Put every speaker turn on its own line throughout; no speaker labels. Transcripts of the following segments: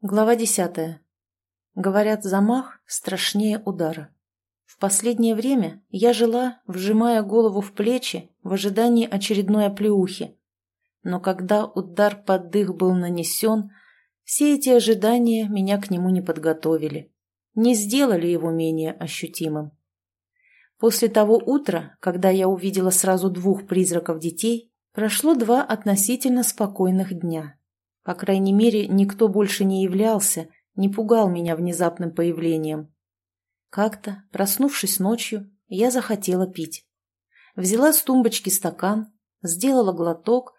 Глава десятая. Говорят, замах страшнее удара. В последнее время я жила, вжимая голову в плечи в ожидании очередной оплеухи. Но когда удар под дых был нанесен, все эти ожидания меня к нему не подготовили, не сделали его менее ощутимым. После того утра, когда я увидела сразу двух призраков детей, прошло два относительно спокойных дня. По крайней мере, никто больше не являлся, не пугал меня внезапным появлением. Как-то, проснувшись ночью, я захотела пить. Взяла с тумбочки стакан, сделала глоток,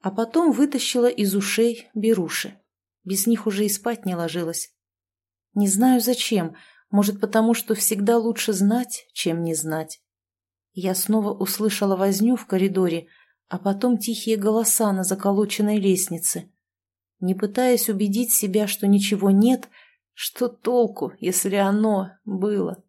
а потом вытащила из ушей беруши. Без них уже и спать не ложилась. Не знаю зачем, может потому, что всегда лучше знать, чем не знать. Я снова услышала возню в коридоре, а потом тихие голоса на заколоченной лестнице не пытаясь убедить себя, что ничего нет, что толку, если оно было.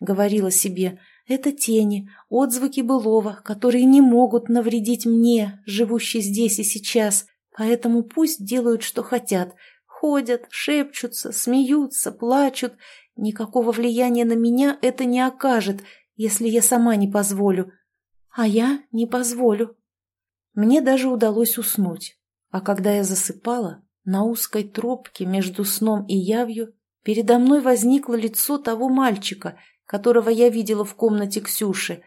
Говорила себе, это тени, отзвуки былого, которые не могут навредить мне, живущей здесь и сейчас, поэтому пусть делают, что хотят, ходят, шепчутся, смеются, плачут. Никакого влияния на меня это не окажет, если я сама не позволю. А я не позволю. Мне даже удалось уснуть. А когда я засыпала, на узкой тропке между сном и явью передо мной возникло лицо того мальчика, которого я видела в комнате Ксюши.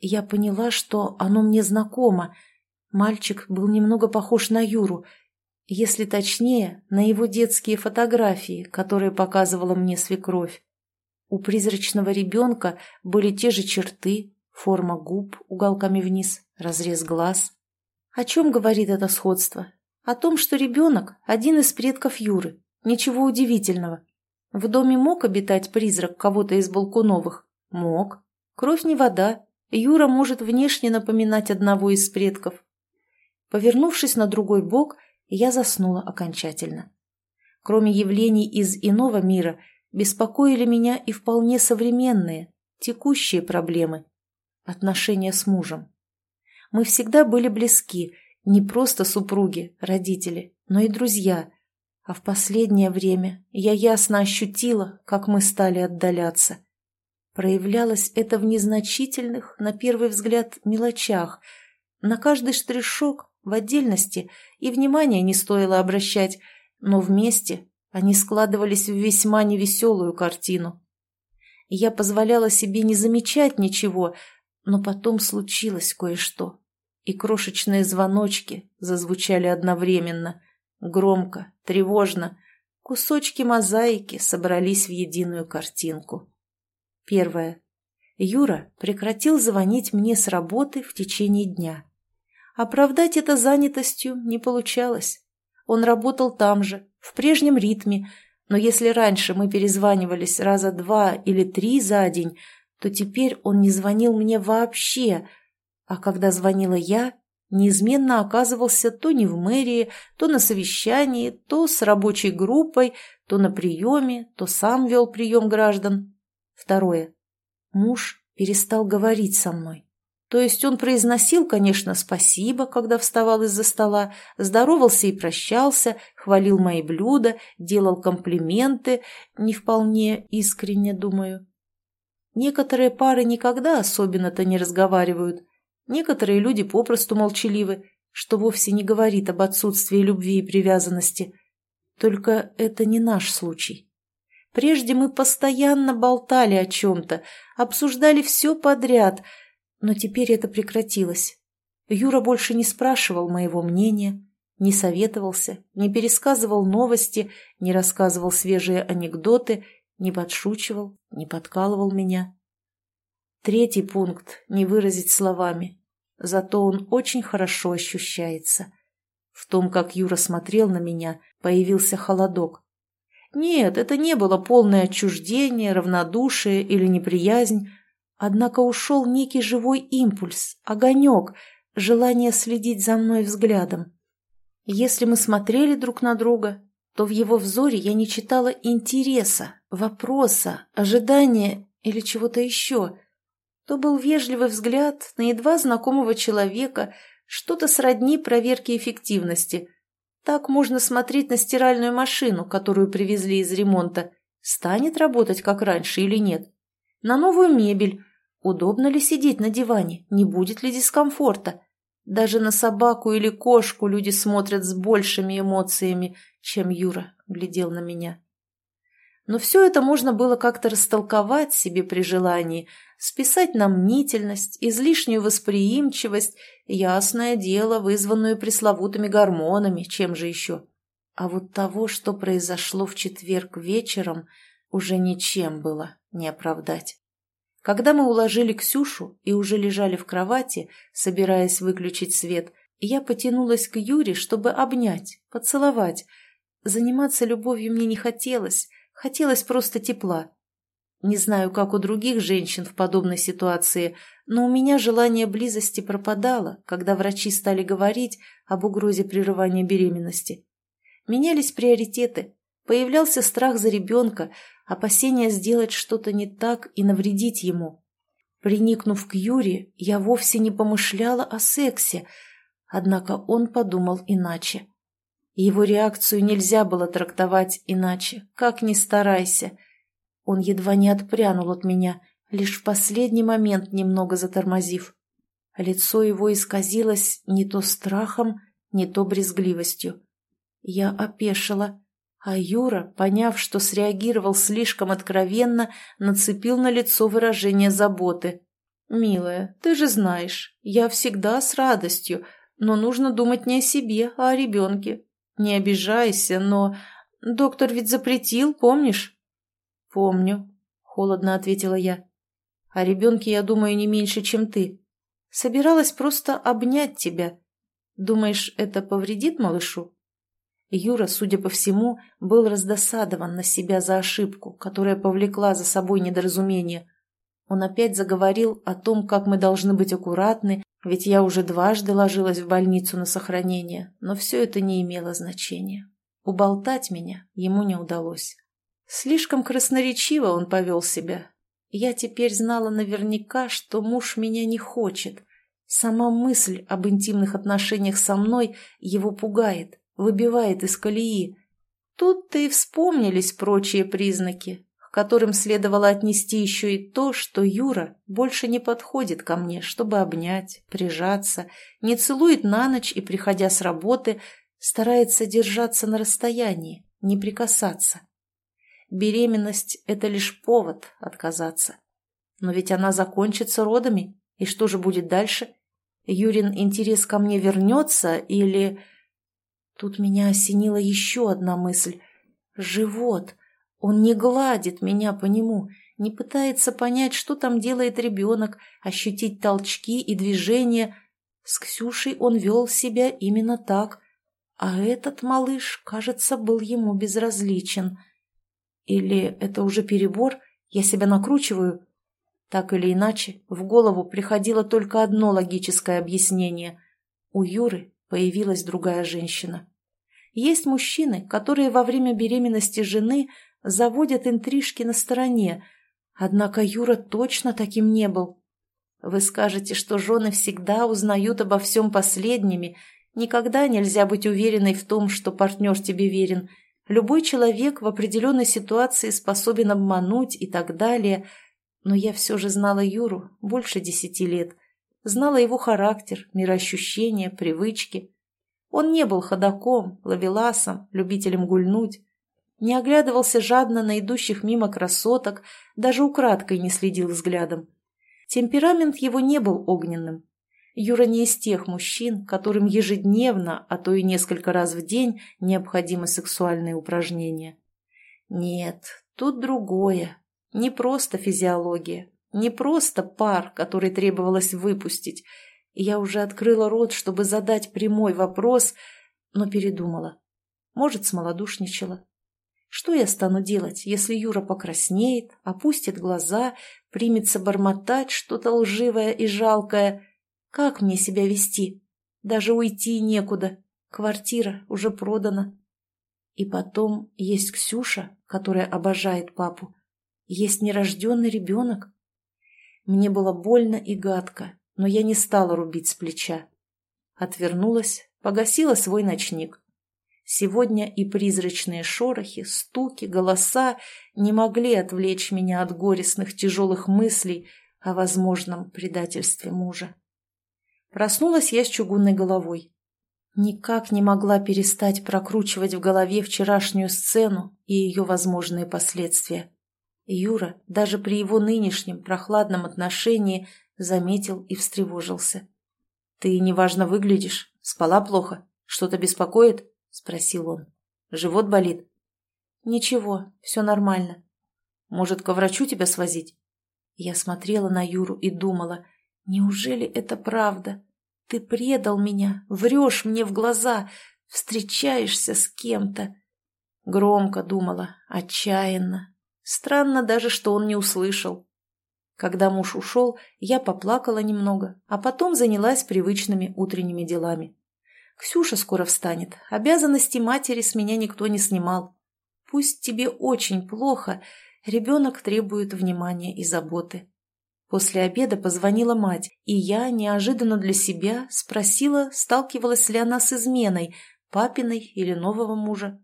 Я поняла, что оно мне знакомо. Мальчик был немного похож на Юру, если точнее, на его детские фотографии, которые показывала мне свекровь. У призрачного ребенка были те же черты, форма губ уголками вниз, разрез глаз. О чем говорит это сходство? О том, что ребенок – один из предков Юры. Ничего удивительного. В доме мог обитать призрак кого-то из Балкуновых? Мог. Кровь не вода. Юра может внешне напоминать одного из предков. Повернувшись на другой бок, я заснула окончательно. Кроме явлений из иного мира, беспокоили меня и вполне современные, текущие проблемы. Отношения с мужем. Мы всегда были близки – не просто супруги, родители, но и друзья. А в последнее время я ясно ощутила, как мы стали отдаляться. Проявлялось это в незначительных, на первый взгляд, мелочах. На каждый штришок в отдельности и внимания не стоило обращать, но вместе они складывались в весьма невеселую картину. Я позволяла себе не замечать ничего, но потом случилось кое-что и крошечные звоночки зазвучали одновременно, громко, тревожно. Кусочки мозаики собрались в единую картинку. Первое. Юра прекратил звонить мне с работы в течение дня. Оправдать это занятостью не получалось. Он работал там же, в прежнем ритме, но если раньше мы перезванивались раза два или три за день, то теперь он не звонил мне вообще – а когда звонила я, неизменно оказывался то не в мэрии, то на совещании, то с рабочей группой, то на приеме, то сам вел прием граждан. Второе. Муж перестал говорить со мной. То есть он произносил, конечно, спасибо, когда вставал из-за стола, здоровался и прощался, хвалил мои блюда, делал комплименты, не вполне искренне, думаю. Некоторые пары никогда особенно-то не разговаривают, Некоторые люди попросту молчаливы, что вовсе не говорит об отсутствии любви и привязанности. Только это не наш случай. Прежде мы постоянно болтали о чем-то, обсуждали все подряд, но теперь это прекратилось. Юра больше не спрашивал моего мнения, не советовался, не пересказывал новости, не рассказывал свежие анекдоты, не подшучивал, не подкалывал меня. Третий пункт не выразить словами, зато он очень хорошо ощущается. В том, как Юра смотрел на меня, появился холодок. Нет, это не было полное отчуждение, равнодушие или неприязнь, однако ушел некий живой импульс, огонек, желание следить за мной взглядом. Если мы смотрели друг на друга, то в его взоре я не читала интереса, вопроса, ожидания или чего-то еще – то был вежливый взгляд на едва знакомого человека, что-то сродни проверке эффективности, Так можно смотреть на стиральную машину, которую привезли из ремонта. Станет работать, как раньше, или нет? На новую мебель. Удобно ли сидеть на диване? Не будет ли дискомфорта? Даже на собаку или кошку люди смотрят с большими эмоциями, чем Юра глядел на меня. Но все это можно было как-то растолковать себе при желании, списать на мнительность, излишнюю восприимчивость, ясное дело, вызванную пресловутыми гормонами, чем же еще. А вот того, что произошло в четверг вечером, уже ничем было не оправдать. Когда мы уложили Ксюшу и уже лежали в кровати, собираясь выключить свет, я потянулась к Юре, чтобы обнять, поцеловать. Заниматься любовью мне не хотелось, хотелось просто тепла. Не знаю, как у других женщин в подобной ситуации, но у меня желание близости пропадало, когда врачи стали говорить об угрозе прерывания беременности. Менялись приоритеты, появлялся страх за ребенка, опасение сделать что-то не так и навредить ему. Приникнув к Юре, я вовсе не помышляла о сексе, однако он подумал иначе. Его реакцию нельзя было трактовать иначе, как ни старайся. Он едва не отпрянул от меня, лишь в последний момент немного затормозив. Лицо его исказилось не то страхом, не то брезгливостью. Я опешила, а Юра, поняв, что среагировал слишком откровенно, нацепил на лицо выражение заботы. «Милая, ты же знаешь, я всегда с радостью, но нужно думать не о себе, а о ребенке. Не обижайся, но... Доктор ведь запретил, помнишь?» «Помню», — холодно ответила я. «О ребенке я думаю не меньше, чем ты. Собиралась просто обнять тебя. Думаешь, это повредит малышу?» Юра, судя по всему, был раздосадован на себя за ошибку, которая повлекла за собой недоразумение. Он опять заговорил о том, как мы должны быть аккуратны, ведь я уже дважды ложилась в больницу на сохранение, но все это не имело значения. Уболтать меня ему не удалось. Слишком красноречиво он повел себя. Я теперь знала наверняка, что муж меня не хочет. Сама мысль об интимных отношениях со мной его пугает выбивает из колеи. Тут-то и вспомнились прочие признаки, которым следовало отнести еще и то, что Юра больше не подходит ко мне, чтобы обнять, прижаться, не целует на ночь и, приходя с работы, старается держаться на расстоянии, не прикасаться. Беременность – это лишь повод отказаться. Но ведь она закончится родами, и что же будет дальше? Юрин интерес ко мне вернется или... Тут меня осенила еще одна мысль. Живот. Он не гладит меня по нему, не пытается понять, что там делает ребенок, ощутить толчки и движения. С Ксюшей он вел себя именно так, а этот малыш, кажется, был ему безразличен. Или это уже перебор, я себя накручиваю? Так или иначе, в голову приходило только одно логическое объяснение. У Юры появилась другая женщина. Есть мужчины, которые во время беременности жены заводят интрижки на стороне, однако Юра точно таким не был. Вы скажете, что жены всегда узнают обо всем последними, никогда нельзя быть уверенной в том, что партнер тебе верен. Любой человек в определенной ситуации способен обмануть и так далее, но я все же знала Юру больше десяти лет, знала его характер, мироощущения, привычки. Он не был ходаком, ловеласом, любителем гульнуть, не оглядывался жадно на идущих мимо красоток, даже украдкой не следил взглядом. Темперамент его не был огненным. Юра не из тех мужчин, которым ежедневно, а то и несколько раз в день необходимы сексуальные упражнения. Нет, тут другое. Не просто физиология, не просто пар, который требовалось выпустить, я уже открыла рот, чтобы задать прямой вопрос, но передумала. Может, смолодушничала. Что я стану делать, если Юра покраснеет, опустит глаза, примется бормотать что-то лживое и жалкое? Как мне себя вести? Даже уйти некуда. Квартира уже продана. И потом есть Ксюша, которая обожает папу. Есть нерожденный ребенок. Мне было больно и гадко, но я не стала рубить с плеча. Отвернулась, погасила свой ночник. Сегодня и призрачные шорохи, стуки, голоса не могли отвлечь меня от горестных тяжелых мыслей о возможном предательстве мужа. Проснулась я с чугунной головой. Никак не могла перестать прокручивать в голове вчерашнюю сцену и ее возможные последствия. Юра даже при его нынешнем прохладном отношении заметил и встревожился. «Ты неважно выглядишь. Спала плохо. Что-то беспокоит?» – спросил он. «Живот болит?» «Ничего, все нормально. Может, ко врачу тебя свозить?» Я смотрела на Юру и думала, неужели это правда? Ты предал меня, врешь мне в глаза, встречаешься с кем-то. Громко думала, отчаянно. Странно даже, что он не услышал. Когда муж ушел, я поплакала немного, а потом занялась привычными утренними делами. Ксюша скоро встанет, обязанности матери с меня никто не снимал. Пусть тебе очень плохо, ребенок требует внимания и заботы. После обеда позвонила мать, и я, неожиданно для себя, спросила, сталкивалась ли она с изменой, папиной или нового мужа.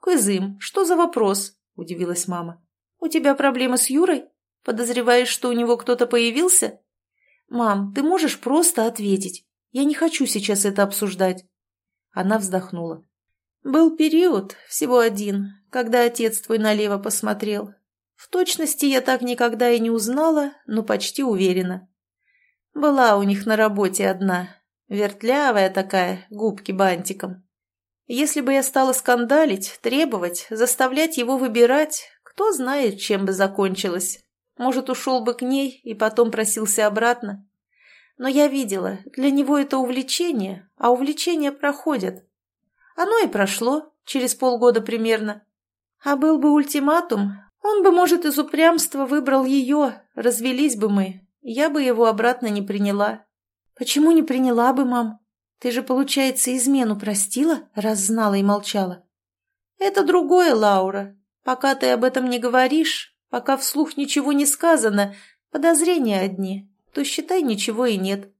«Кызым, что за вопрос?» – удивилась мама. «У тебя проблемы с Юрой?» Подозреваешь, что у него кто-то появился? Мам, ты можешь просто ответить. Я не хочу сейчас это обсуждать. Она вздохнула. Был период, всего один, когда отец твой налево посмотрел. В точности я так никогда и не узнала, но почти уверена. Была у них на работе одна, вертлявая такая, губки бантиком. Если бы я стала скандалить, требовать, заставлять его выбирать, кто знает, чем бы закончилось. Может, ушел бы к ней и потом просился обратно. Но я видела, для него это увлечение, а увлечения проходят. Оно и прошло, через полгода примерно. А был бы ультиматум, он бы, может, из упрямства выбрал ее, развелись бы мы. Я бы его обратно не приняла. Почему не приняла бы, мам? Ты же, получается, измену простила, раз знала и молчала. Это другое, Лаура. Пока ты об этом не говоришь, Пока вслух ничего не сказано, подозрения одни, то считай ничего и нет.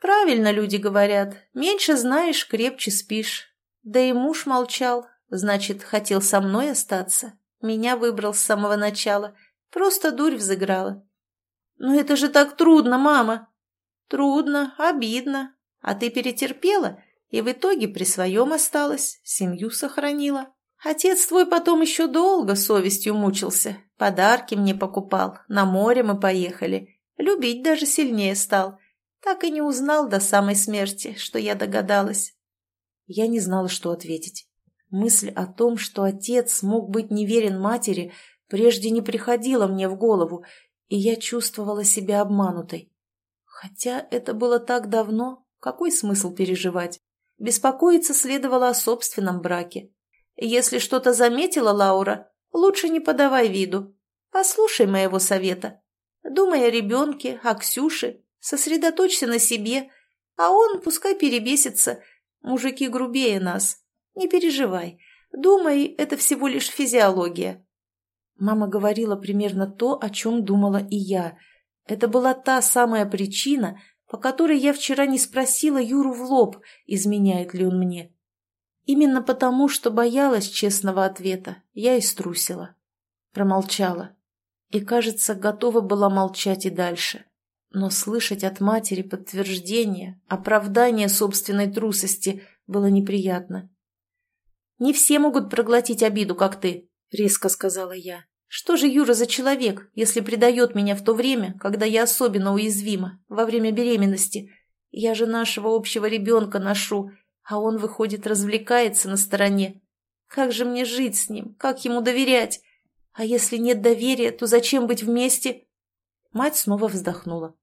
Правильно люди говорят, меньше знаешь, крепче спишь. Да и муж молчал, значит, хотел со мной остаться. Меня выбрал с самого начала, просто дурь взыграла. Но это же так трудно, мама. Трудно, обидно. А ты перетерпела и в итоге при своем осталась, семью сохранила. Отец твой потом еще долго совестью мучился, подарки мне покупал, на море мы поехали, любить даже сильнее стал. Так и не узнал до самой смерти, что я догадалась. Я не знала, что ответить. Мысль о том, что отец мог быть неверен матери, прежде не приходила мне в голову, и я чувствовала себя обманутой. Хотя это было так давно, какой смысл переживать? Беспокоиться следовало о собственном браке. Если что-то заметила Лаура, лучше не подавай виду. Послушай моего совета. Думай о ребенке, о Ксюше, сосредоточься на себе, а он пускай перебесится. Мужики грубее нас. Не переживай. Думай, это всего лишь физиология. Мама говорила примерно то, о чем думала и я. Это была та самая причина, по которой я вчера не спросила Юру в лоб, изменяет ли он мне. Именно потому, что боялась честного ответа, я и струсила. Промолчала. И, кажется, готова была молчать и дальше. Но слышать от матери подтверждение, оправдание собственной трусости было неприятно. «Не все могут проглотить обиду, как ты», — резко сказала я. «Что же Юра за человек, если предает меня в то время, когда я особенно уязвима, во время беременности? Я же нашего общего ребенка ношу, а он, выходит, развлекается на стороне. Как же мне жить с ним? Как ему доверять? А если нет доверия, то зачем быть вместе? Мать снова вздохнула.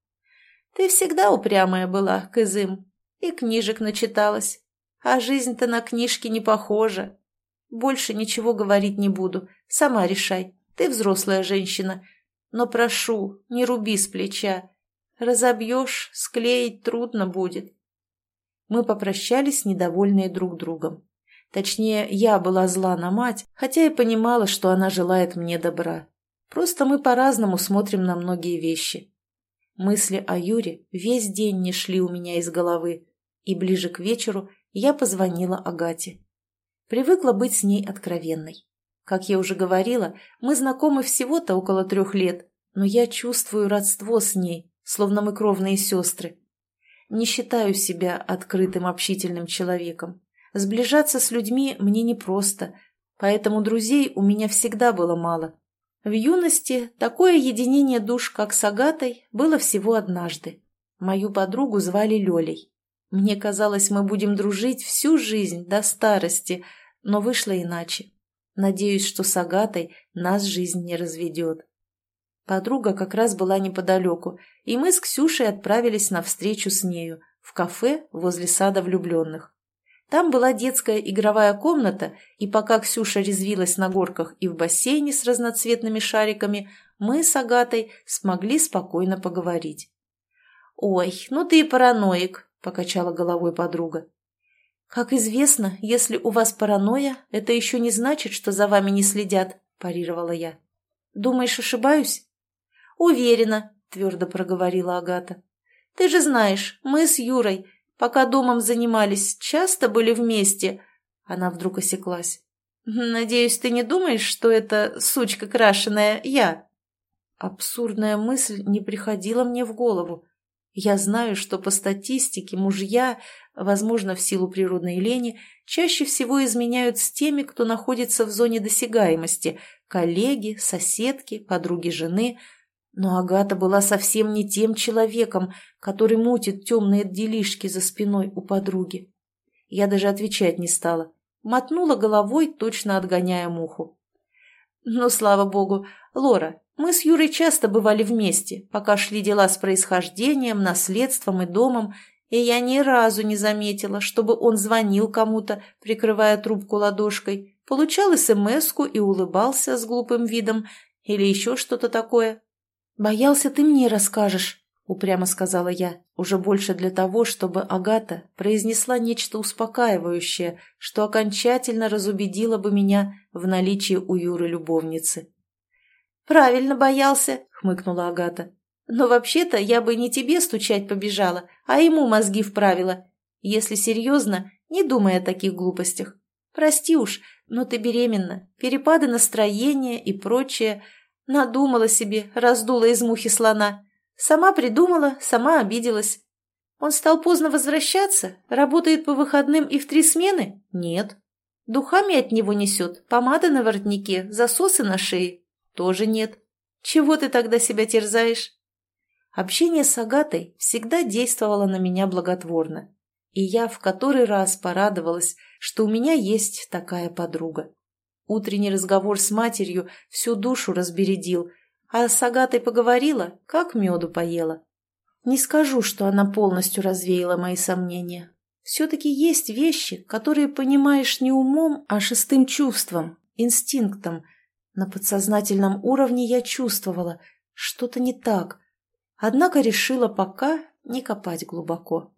Ты всегда упрямая была, Кызым, и книжек начиталась. А жизнь-то на книжки не похожа. Больше ничего говорить не буду. Сама решай. Ты взрослая женщина. Но прошу, не руби с плеча. Разобьешь, склеить трудно будет. Мы попрощались, недовольные друг другом. Точнее, я была зла на мать, хотя и понимала, что она желает мне добра. Просто мы по-разному смотрим на многие вещи. Мысли о Юре весь день не шли у меня из головы, и ближе к вечеру я позвонила Агате. Привыкла быть с ней откровенной. Как я уже говорила, мы знакомы всего-то около трех лет, но я чувствую родство с ней, словно мы кровные сестры. Не считаю себя открытым общительным человеком. Сближаться с людьми мне непросто, поэтому друзей у меня всегда было мало. В юности такое единение душ, как с Агатой, было всего однажды. Мою подругу звали Лёлей. Мне казалось, мы будем дружить всю жизнь, до старости, но вышло иначе. Надеюсь, что с Агатой нас жизнь не разведет. Подруга как раз была неподалеку, и мы с Ксюшей отправились на встречу с нею в кафе возле сада влюбленных. Там была детская игровая комната, и пока Ксюша резвилась на горках и в бассейне с разноцветными шариками, мы с Агатой смогли спокойно поговорить. «Ой, ну ты и параноик», — покачала головой подруга. «Как известно, если у вас паранойя, это еще не значит, что за вами не следят», – парировала я. «Думаешь, ошибаюсь?» «Уверена», – твердо проговорила Агата. «Ты же знаешь, мы с Юрой, пока домом занимались, часто были вместе». Она вдруг осеклась. «Надеюсь, ты не думаешь, что это сучка крашеная я?» Абсурдная мысль не приходила мне в голову. Я знаю, что по статистике мужья, возможно, в силу природной лени, чаще всего изменяют с теми, кто находится в зоне досягаемости – коллеги, соседки, подруги жены. Но Агата была совсем не тем человеком, который мутит темные делишки за спиной у подруги. Я даже отвечать не стала. Мотнула головой, точно отгоняя муху. Но, слава богу, Лора, мы с Юрой часто бывали вместе, пока шли дела с происхождением, наследством и домом, и я ни разу не заметила, чтобы он звонил кому-то, прикрывая трубку ладошкой, получал смс и улыбался с глупым видом или еще что-то такое. «Боялся, ты мне расскажешь», — упрямо сказала я, уже больше для того, чтобы Агата произнесла нечто успокаивающее, что окончательно разубедило бы меня в наличии у Юры любовницы. «Правильно боялся», — хмыкнула Агата. «Но вообще-то я бы не тебе стучать побежала, а ему мозги вправила. Если серьезно, не думай о таких глупостях. Прости уж, но ты беременна, перепады настроения и прочее. Надумала себе, раздула из мухи слона. Сама придумала, сама обиделась. Он стал поздно возвращаться? Работает по выходным и в три смены? Нет. Духами от него несет, помада на воротнике, засосы на шее. Тоже нет. Чего ты тогда себя терзаешь? Общение с Агатой всегда действовало на меня благотворно. И я в который раз порадовалась, что у меня есть такая подруга. Утренний разговор с матерью всю душу разбередил, а с Агатой поговорила, как меду поела. Не скажу, что она полностью развеяла мои сомнения. Все-таки есть вещи, которые понимаешь не умом, а шестым чувством, инстинктом – на подсознательном уровне я чувствовала, что-то не так, однако решила пока не копать глубоко.